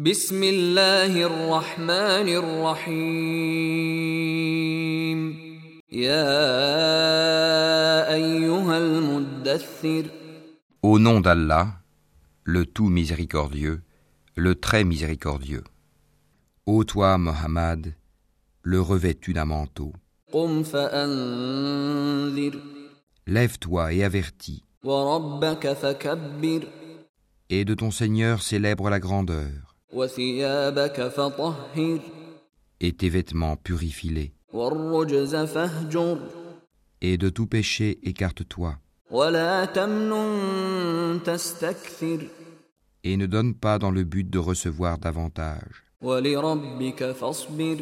بسم الله الرحمن الرحيم يا أيها المدثر Au nom d'Allah, le tout miséricordieux, le très miséricordieux. Ô toi, Mohammed, le revêtu d'un manteau, قم فأنذر lève-toi et avertis, وربك فكبر et de ton Seigneur célèbre la grandeur, وثيابك فطهر et tes vêtements purifie-les, والرجز فاهجر et de tout péché écarte-toi, ولا تمنن تستكثر et ne donne pas dans le but de recevoir davantage. ولربك فاصبر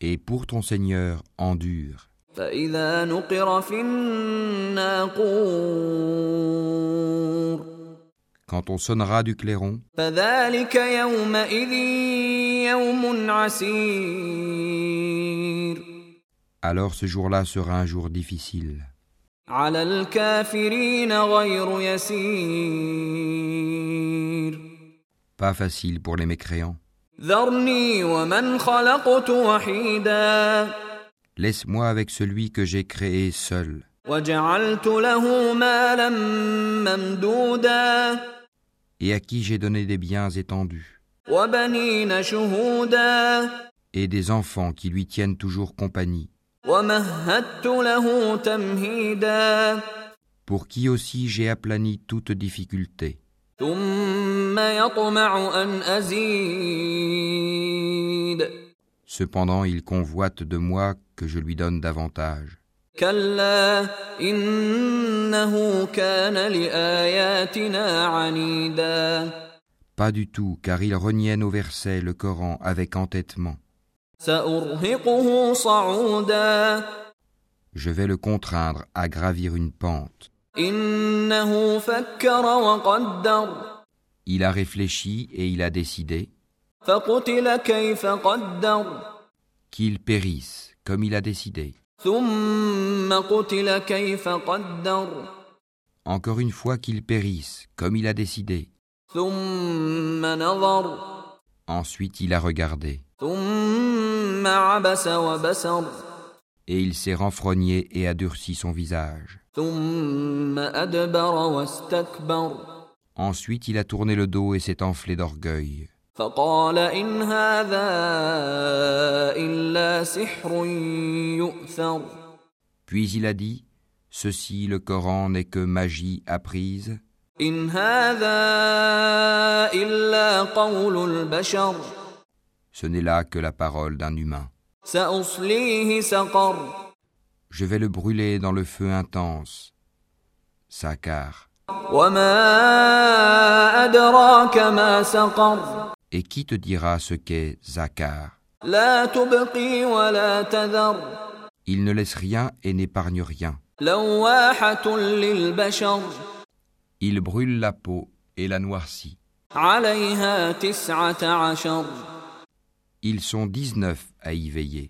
Et pour ton Seigneur, endure. فإذا نقر في الناقور quand on sonnera du clairon. Alors ce jour-là sera un jour difficile. Pas facile pour les mécréants. Laisse-moi avec celui que j'ai créé seul. Et à qui j'ai donné des biens étendus. Et des enfants qui lui tiennent toujours compagnie. Pour qui aussi j'ai aplani toute difficulté. Cependant, il convoite de moi que je lui donne davantage. كلا انه كان لاياتنا عنيدا Pas du tout, car il reniait nos versets, le Coran, avec entêtement. سارهقه صعودا Je vais le contraindre à gravir une pente. انه فكر وقدر Il a réfléchi et il a décidé فقتل كيف قدر qu'il périsse, comme il a décidé. Encore une fois qu'il périsse, comme il a décidé. Ensuite il a regardé. Et il s'est renfrogné et a durci son visage. Ensuite il a tourné le dos et s'est enflé d'orgueil. فقال إن هذا إلا سحر يؤثر Puis il a dit, Ceci, le Coran, n'est que magie apprise, إن هذا إلا قول البشر ce n'est là que la parole d'un humain. سأصليه سقر Je vais le brûler dans le feu intense. Sakar. وما أدراك ما سقر Et qui te dira ce qu'est Zakar Il ne laisse rien et n'épargne rien. Il brûle la peau et la noircit. Ils sont dix-neuf à y veiller.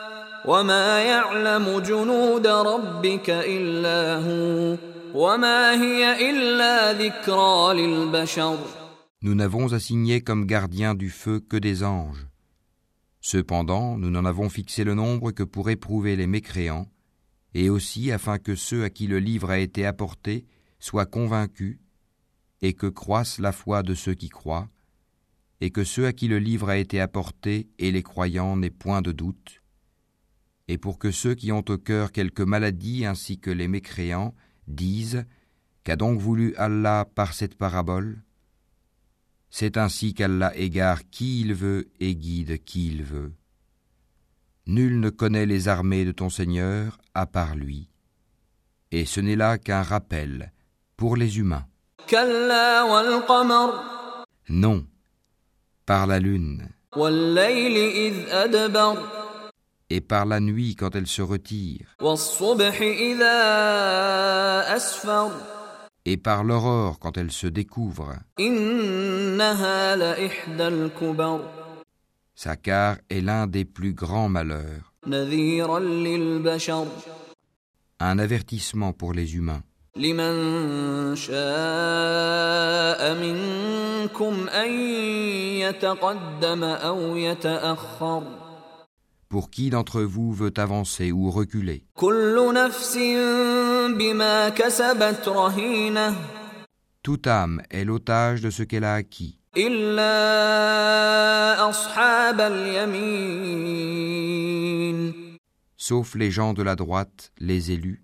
وما يعلم جنود ربك إلا هو وما هي إلا ذكرى للبشر Nous n'avons assigné comme gardiens du feu que des anges. Cependant, nous n'en avons fixé le nombre que pour éprouver les mécréants, et aussi afin que ceux à qui le livre a été apporté soient convaincus, et que croisse la foi de ceux qui croient, et que ceux à qui le livre a été apporté et les croyants n'aient point de doute, et pour que ceux qui ont au cœur quelque maladie ainsi que les mécréants disent Qu'a donc voulu Allah par cette parabole? C'est ainsi qu'Allah égare qui il veut et guide qui il veut. Nul ne connaît les armées de ton Seigneur à part lui. Et ce n'est là qu'un rappel pour les humains. Non, par la lune et par la nuit quand elle se retire. et par l'aurore quand elle se découvre. Sakar est l'un des plus grands malheurs, un avertissement pour les humains. Pour qui d'entre vous veut avancer ou reculer Toute âme est l'otage de ce qu'elle a acquis. Sauf les gens de la droite, les élus.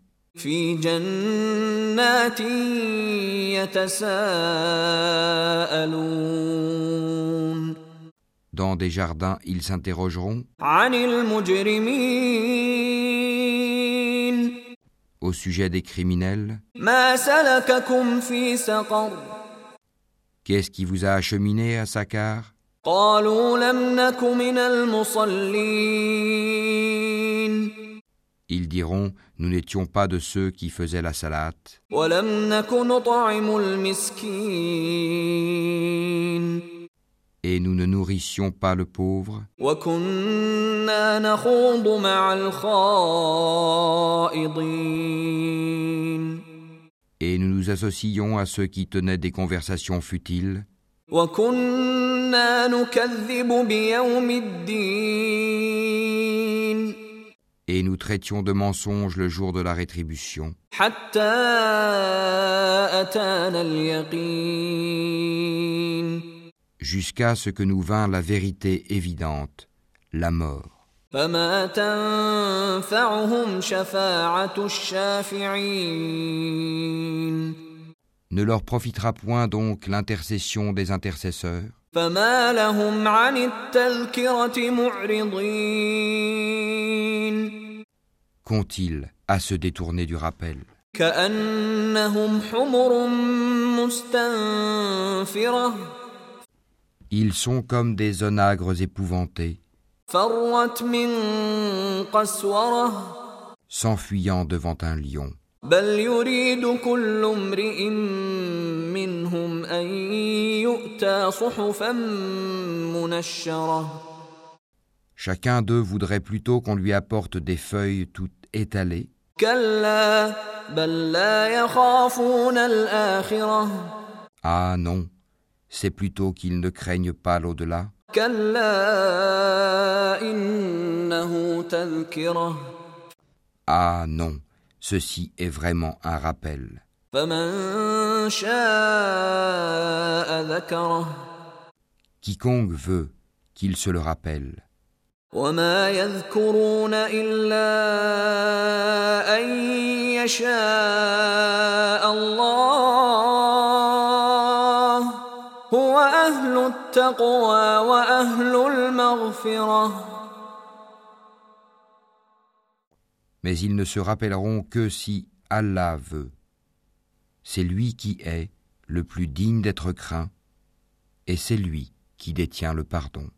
Dans des jardins, ils s'interrogeront. Au sujet des criminels. Qu'est-ce qui vous a acheminé à Sakar Ils diront, nous n'étions pas de ceux qui faisaient la salate et nous ne nourrissions pas le pauvre. Et nous nous associons à ceux qui tenaient des conversations futiles. Et nous traitions de mensonges le jour de la rétribution jusqu'à ce que nous vint la vérité évidente, la mort. Ne leur profitera point donc l'intercession des intercesseurs Qu'ont-ils à se détourner du rappel? Ils sont comme des onagres épouvantés, s'enfuyant devant un lion. Chacun d'eux voudrait plutôt qu'on lui apporte des feuilles toutes étalées. Ah non, c'est plutôt qu'ils ne craignent pas l'au-delà. Ah non, ceci est vraiment un rappel. Quiconque veut qu'il se le rappelle. Mais ils ne se rappelleront que si Allah veut. C'est lui qui est le plus digne d'être craint, et c'est lui qui détient le pardon.